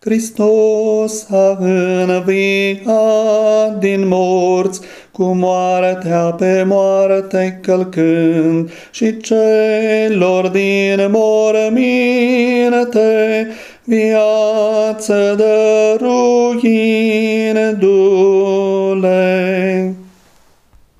Hristos a înviat din morți, cu moartea pe moarte călcând, și celor din morminte viață dăruindu-le.